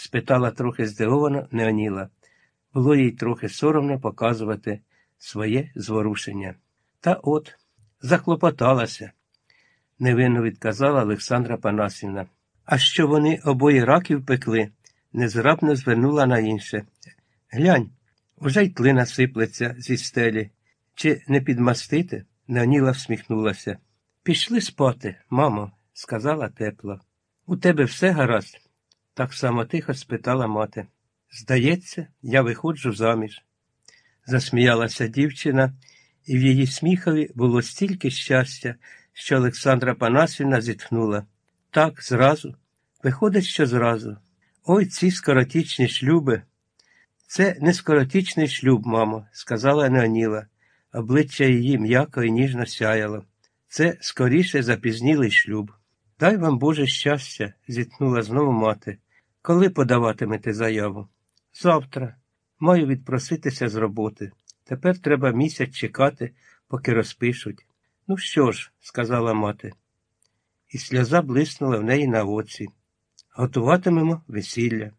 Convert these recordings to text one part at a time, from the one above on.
спитала трохи здивовано Неоніла. Було їй трохи соромно показувати своє зворушення. Та от, захлопоталася, невинно відказала Олександра Панасівна. А що вони обоє раків пекли, незграбно звернула на інше. Глянь, уже й тлина сиплеться зі стелі. Чи не підмастити? Неоніла всміхнулася. Пішли спати, мамо, сказала тепло. У тебе все гаразд? Так само тихо спитала мати. Здається, я виходжу заміж. Засміялася дівчина, і в її сміхові було стільки щастя, що Олександра Панасівна зітхнула. Так, зразу. Виходить, що зразу. Ой ці скоротічні шлюби. Це не скоротічний шлюб, мамо, сказала Неоніла. Обличчя її м'яко і ніжно сяяло. Це скоріше запізнілий шлюб. Дай вам Боже щастя, зітхнула знову мати. Коли подаватимете заяву? Завтра. Маю відпроситися з роботи. Тепер треба місяць чекати, поки розпишуть. Ну що ж, сказала мати. І сльоза блиснула в неї на оці. Готуватимемо весілля.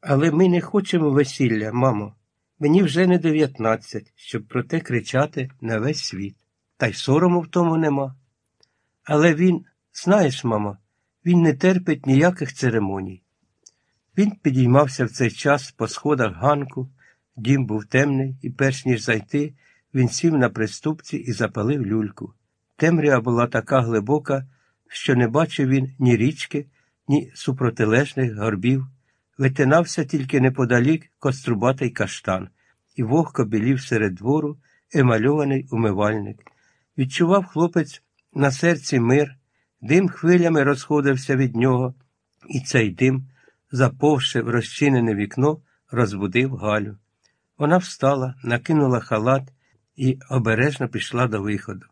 Але ми не хочемо весілля, мамо. Мені вже не дев'ятнадцять, щоб про те кричати на весь світ. Та й сорому в тому нема. Але він, знаєш, мамо, він не терпить ніяких церемоній. Він підіймався в цей час по сходах ганку, дім був темний, і, перш ніж зайти, він сів на приступці і запалив люльку. Темрява була така глибока, що не бачив він ні річки, ні супротилежних горбів. Витинався тільки неподалік кострубатий каштан, і вогко білів серед двору емальований умивальник. Відчував хлопець на серці мир, дим хвилями розходився від нього, і цей дим, заповши в розчинене вікно, розбудив Галю. Вона встала, накинула халат і обережно пішла до виходу.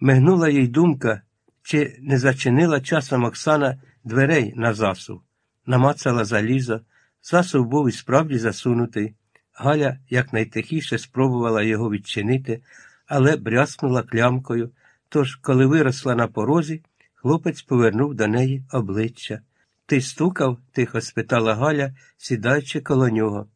Мигнула їй думка, чи не зачинила часом Оксана дверей на засув намацала залізо, засув був і справді засунутий. Галя якнайтихіше спробувала його відчинити, але брязкнула клямкою. Тож, коли виросла на порозі, хлопець повернув до неї обличчя. Ти стукав? тихо спитала Галя, сідаючи коло нього.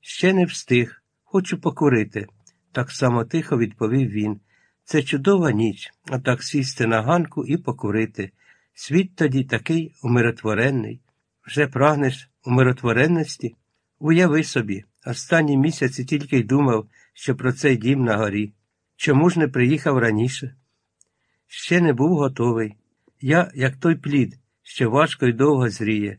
Ще не встиг, хочу покурити, так само тихо відповів він. Це чудова ніч, а так сісти на ганку і покурити. Світ тоді такий умиротворений. Вже прагнеш умиротворенності? Уяви собі, останні місяці тільки й думав, що про цей дім на горі. Чому ж не приїхав раніше? Ще не був готовий. Я, як той плід, що важко й довго зріє.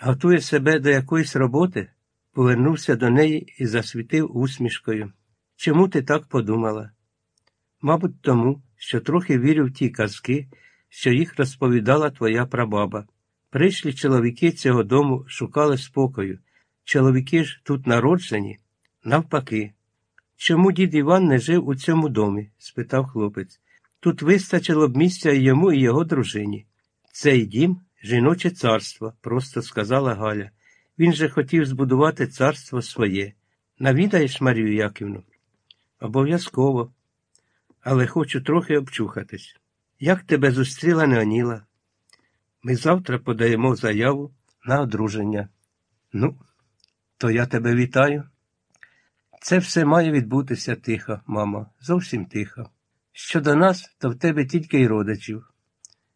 Готує себе до якоїсь роботи, повернувся до неї і засвітив усмішкою. Чому ти так подумала? Мабуть, тому, що трохи вірю в ті казки, що їх розповідала твоя прабаба. Прийшлі чоловіки цього дому шукали спокою. Чоловіки ж тут народжені, навпаки. Чому дід Іван не жив у цьому домі? спитав хлопець. Тут вистачило б місця і йому, і його дружині. Цей дім жіноче царство, просто сказала Галя. Він же хотів збудувати царство своє. Навідаєш, Марію Яківну? Обов'язково. Але хочу трохи обчухатись. Як тебе зустріла Неоніла? Ми завтра подаємо заяву на одруження. Ну, то я тебе вітаю. Це все має відбутися тихо, мамо, зовсім тихо. Щодо нас, то в тебе тільки й родичів,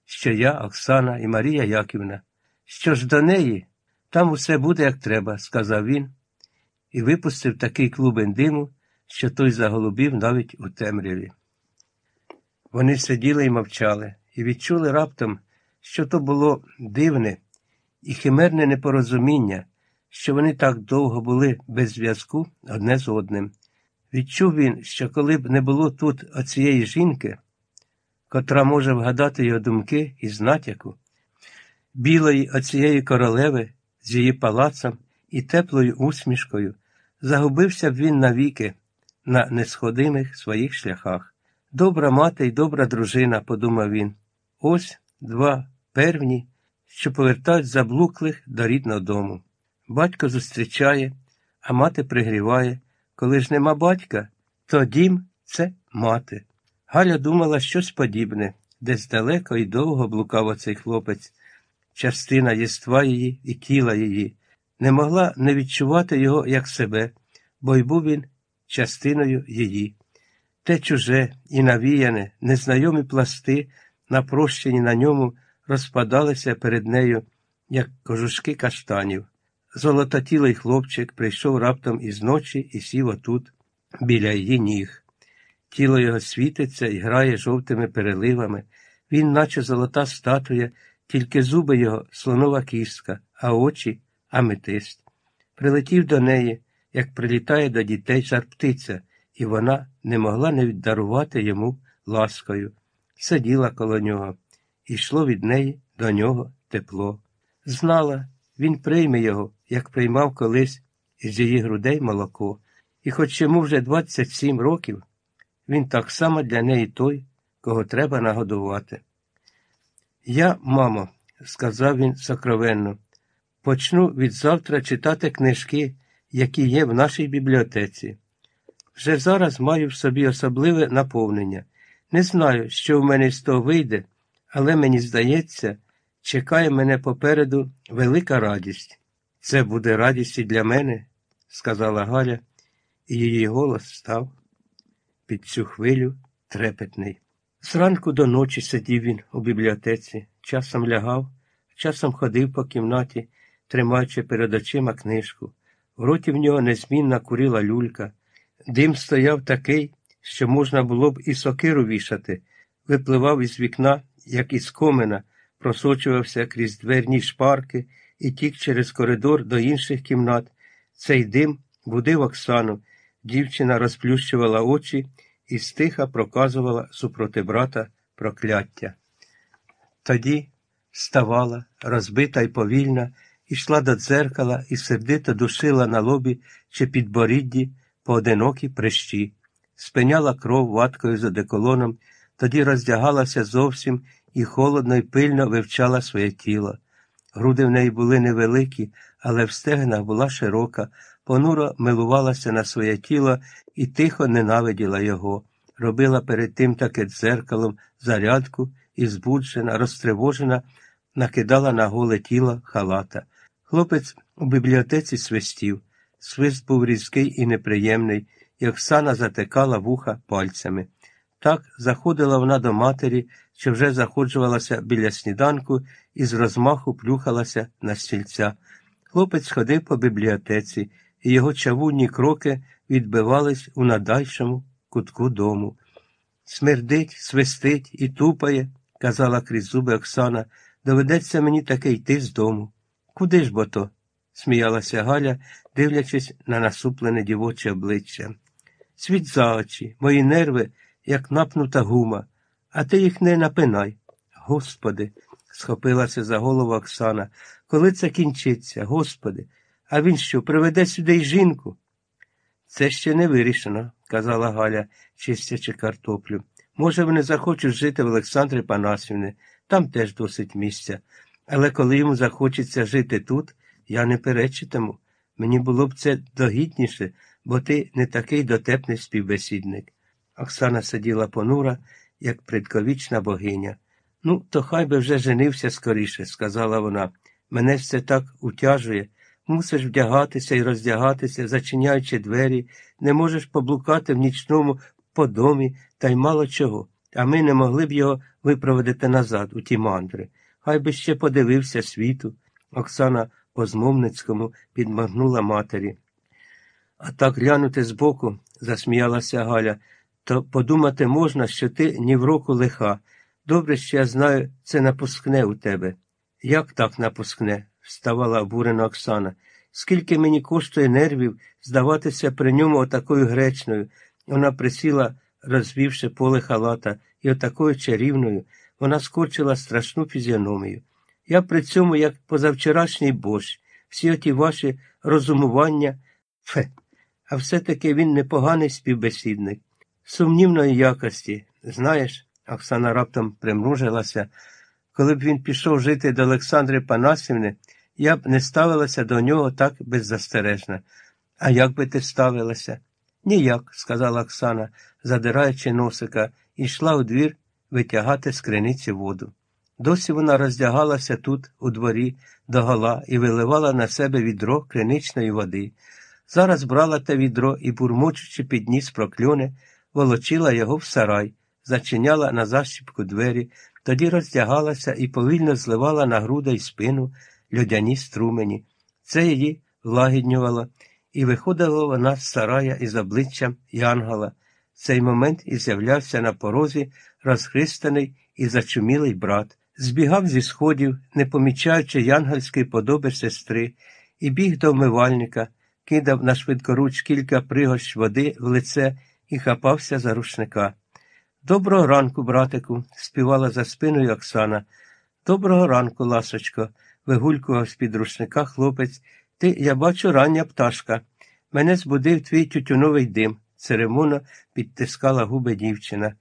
що я, Оксана і Марія Яківна. Що ж до неї, там усе буде, як треба, сказав він, і випустив такий клубень диму, що той заголубів навіть у темряві. Вони сиділи і мовчали, і відчули раптом що то було дивне і химерне непорозуміння, що вони так довго були без зв'язку одне з одним. Відчув він, що коли б не було тут оцієї жінки, котра може вгадати його думки із натяку, білої оцієї королеви з її палацом і теплою усмішкою, загубився б він навіки на несходимих своїх шляхах. Добра мати й добра дружина, подумав він. Ось два певні, що повертають заблуклих до рідного дому. Батько зустрічає, а мати пригріває. Коли ж нема батька, то дім це мати. Галя думала щось подібне, десь далеко і довго блукав оцей хлопець. частина єства її і тіла її, не могла не відчувати його як себе, бо й був він частиною її. Те чуже і навіяне, незнайомі пласти, напрощені на ньому, розпадалися перед нею, як кожушки каштанів. Золототілий хлопчик прийшов раптом із ночі і сів отут, біля її ніг. Тіло його світиться і грає жовтими переливами. Він, наче золота статуя, тільки зуби його слонова кістка, а очі аметист. Прилетів до неї, як прилітає до дітей жар птиця, і вона не могла не віддарувати йому ласкою. Сиділа коло нього, і йшло від неї до нього тепло. Знала, він прийме його, як приймав колись із її грудей молоко, і хоч йому вже 27 років, він так само для неї той, кого треба нагодувати. Я, мамо, сказав він сокровенно, почну від завтра читати книжки, які є в нашій бібліотеці. Вже зараз маю в собі особливе наповнення. Не знаю, що в мене з того вийде, але мені здається, чекає мене попереду велика радість. Це буде радість і для мене, сказала Галя, і її голос став під цю хвилю трепетний. Зранку до ночі сидів він у бібліотеці, часом лягав, часом ходив по кімнаті, тримаючи перед очима книжку. В роті в нього незмінна куріла люлька. Дим стояв такий, що можна було б і сокиру вішати, випливав із вікна, як із комина, просочувався крізь дверні шпарки і тік через коридор до інших кімнат. Цей дим будив Оксану. Дівчина розплющувала очі і стиха проказувала супроти брата прокляття. Тоді ставала, розбита й повільна, ішла до дзеркала і сердито душила на лобі чи підборідді поодинокі прищі, спиняла кров ваткою з одеколоном, тоді роздягалася зовсім і холодно й пильно вивчала своє тіло. Груди в неї були невеликі, але в стегнах була широка, понуро милувалася на своє тіло і тихо ненавиділа його, робила перед тим таке дзеркалом зарядку і збуджена, розтривожена, накидала на голе тіло халата. Хлопець у бібліотеці свистів. Свист був різкий і неприємний, і Оксана затикала вуха пальцями. Так заходила вона до матері, що вже заходжувалася біля сніданку і з розмаху плюхалася на стільця. Хлопець ходив по бібліотеці, і його чавунні кроки відбивались у надальшому кутку дому. Смердить, свистить і тупає, казала крізь зуби Оксана, доведеться мені таки йти з дому. Куди ж бо то? сміялася Галя, дивлячись на насуплене дівоче обличчя. Світ за очі, мої нерви, як напнута гума, а ти їх не напинай. Господи, схопилася за голову Оксана. Коли це кінчиться, Господи, а він що, приведе сюди й жінку? Це ще не вирішено, казала Галя, чистячи картоплю. Може, вони захочуть жити в Олександрі Панасівни, там теж досить місця. Але коли йому захочеться жити тут, я не перечитиму. Мені було б це догідніше, бо ти не такий дотепний співбесідник. Оксана сиділа понура, як предковічна богиня. Ну, то хай би вже женився скоріше, сказала вона. Мене це так утяжує. Мусиш вдягатися і роздягатися, зачиняючи двері, не можеш поблукати в нічному подомі та й мало чого, а ми не могли б його випроводити назад, у ті мандри. Хай би ще подивився світу. Оксана по змовницькому підмагнула матері. А так глянути збоку, засміялася Галя, то подумати можна, що ти ні в року лиха. Добре, що я знаю, це напускне у тебе. Як так напускне? вставала обурена Оксана. Скільки мені коштує нервів здаватися при ньому отакою гречною. Вона присіла, розвівши поле халата, і отакою чарівною вона скорчила страшну фізіономію. Я при цьому, як позавчорашній борщ, всі оті ваші розумування, фе, а все-таки він непоганий співбесідник, сумнівної якості. Знаєш, Оксана раптом примружилася, коли б він пішов жити до Олександри Панасівни, я б не ставилася до нього так беззастережно. А як би ти ставилася? Ніяк, сказала Оксана, задираючи носика, і йшла у двір витягати з криниці воду. Досі вона роздягалася тут, у дворі, догола, і виливала на себе відро криничної води. Зараз брала те відро і, бурмочучи підніс прокльони, волочила його в сарай, зачиняла на защіпку двері, тоді роздягалася і повільно зливала на груди й спину льодяні струмені. Це її влагіднювало, і виходила вона з сарая із обличчям Янгала. В цей момент і з'являвся на порозі розхристаний і зачумілий брат. Збігав зі сходів, не помічаючи янгельської подоби сестри, і біг до вмивальника, кидав на швидкоруч кілька пригощ води в лице і хапався за рушника. Доброго ранку, братику, співала за спиною Оксана. Доброго ранку, ласочко, вигулькував з-під рушника хлопець. Ти, я бачу, рання пташка. Мене збудив твій тютюновий дим, церемонно підтискала губи дівчина.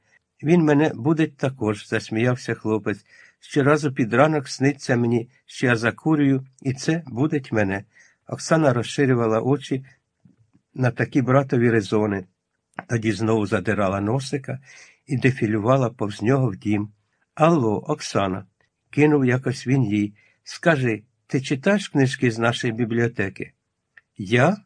Він мене будить також, засміявся хлопець. Щоразу під ранок сниться мені, що я закурюю, і це будить мене. Оксана розширювала очі на такі братові резони. Тоді знову задирала носика і дефілювала повз нього в дім. Алло, Оксана, кинув якось він їй. Скажи, ти читаєш книжки з нашої бібліотеки? Я?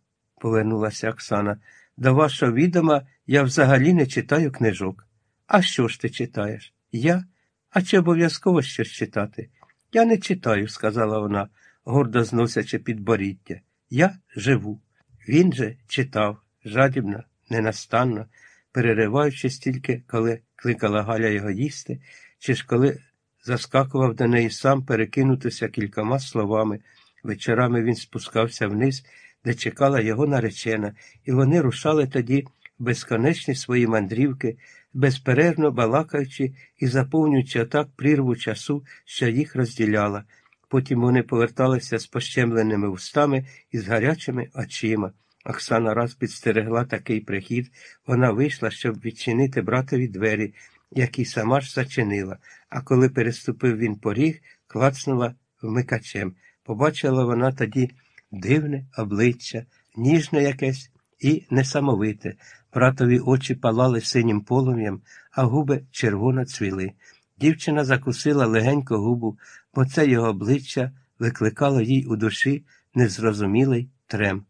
повернулася Оксана. До вашого відома я взагалі не читаю книжок. А що ж ти читаєш? Я? А чи обов'язково щось читати? Я не читаю, сказала вона, гордо зносячи підборіддя. Я живу. Він же читав, жадібно, ненастанно, перериваючись тільки, коли кликала Галя його їсти, чи ж коли заскакував до неї сам перекинутися кількома словами. Вечорами він спускався вниз, де чекала його наречена, і вони рушали тоді безконечні свої мандрівки, безперервно балакаючи і заповнюючи отак прірву часу, що їх розділяла. Потім вони поверталися з пощемленими устами і з гарячими очима. Оксана раз підстерегла такий прихід, вона вийшла, щоб відчинити братові двері, які сама ж зачинила, а коли переступив він поріг, клацнула вмикачем. Побачила вона тоді дивне обличчя, ніжне якесь і несамовите. Братові очі палали синім полум'ям, а губи червоно цвіли. Дівчина закусила легенько губу, бо це його обличчя викликало їй у душі незрозумілий трем.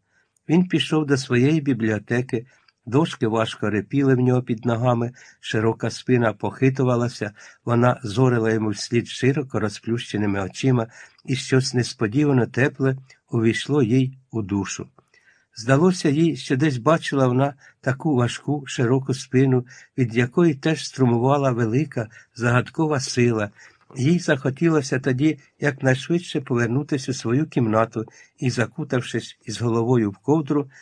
Він пішов до своєї бібліотеки, дошки важко репіли в нього під ногами, широка спина похитувалася, вона зорила йому вслід широко розплющеними очима, і щось несподівано тепле увійшло їй у душу. Здалося їй, що десь бачила вона таку важку, широку спину, від якої теж струмувала велика, загадкова сила. Їй захотілося тоді якнайшвидше повернутися у свою кімнату і, закутавшись із головою в ковдру,